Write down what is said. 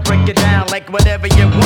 break it down like whatever you want.